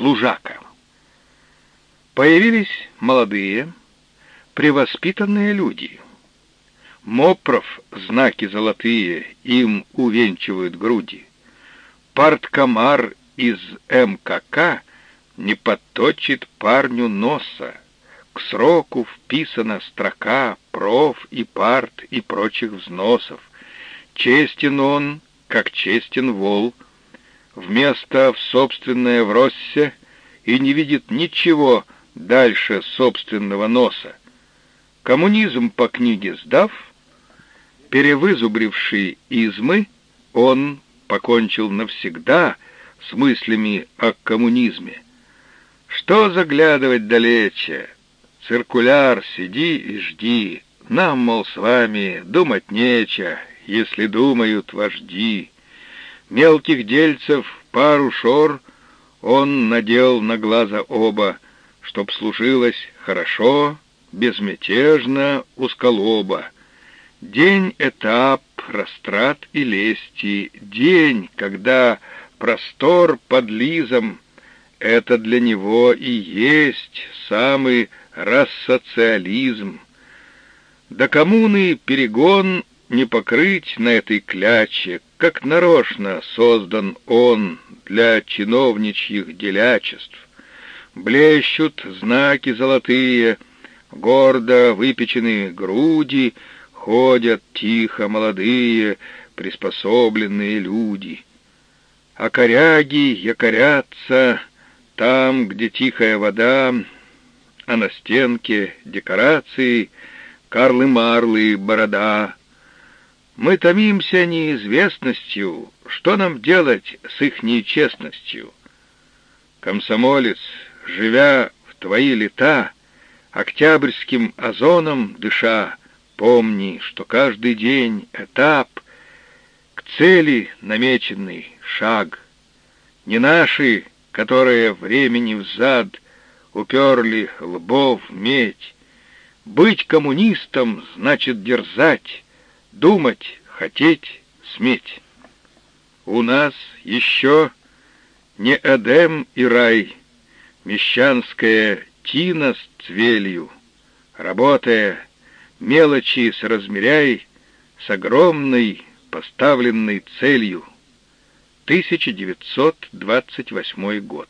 служака. Появились молодые, превоспитанные люди. Мопров знаки золотые им увенчивают груди. Парткомар из МКК не подточит парню носа. К сроку вписана строка проф и парт и прочих взносов. Честен он, как честен вол, вместо в собственное вросся и не видит ничего дальше собственного носа. Коммунизм по книге сдав, перевызубривший измы, он покончил навсегда с мыслями о коммунизме. Что заглядывать далече? Циркуляр, сиди и жди. Нам, мол, с вами думать нече, если думают вожди. Мелких дельцев пару шор он надел на глаза оба, чтоб служилось хорошо, безмятежно, усколоба. День — этап, растрат и лести, день, когда простор под лизом — это для него и есть самый рассоциализм. До коммуны перегон не покрыть на этой кляче, как нарочно создан он для чиновничьих делячеств. Блещут знаки золотые, гордо выпеченные груди, ходят тихо молодые, приспособленные люди. А коряги якорятся там, где тихая вода, а на стенке декорации карлы-марлы, борода. Мы томимся неизвестностью, что нам делать с их нечестностью. Комсомолец, живя в твои лета, октябрьским озоном дыша, помни, что каждый день этап к цели намеченный шаг. Не наши, которые времени взад — уперли лбов медь. Быть коммунистом значит дерзать, думать, хотеть, сметь. У нас еще не Эдем и рай, мещанская тина с цвелью. Работая, мелочи соразмеряй с огромной поставленной целью. 1928 год.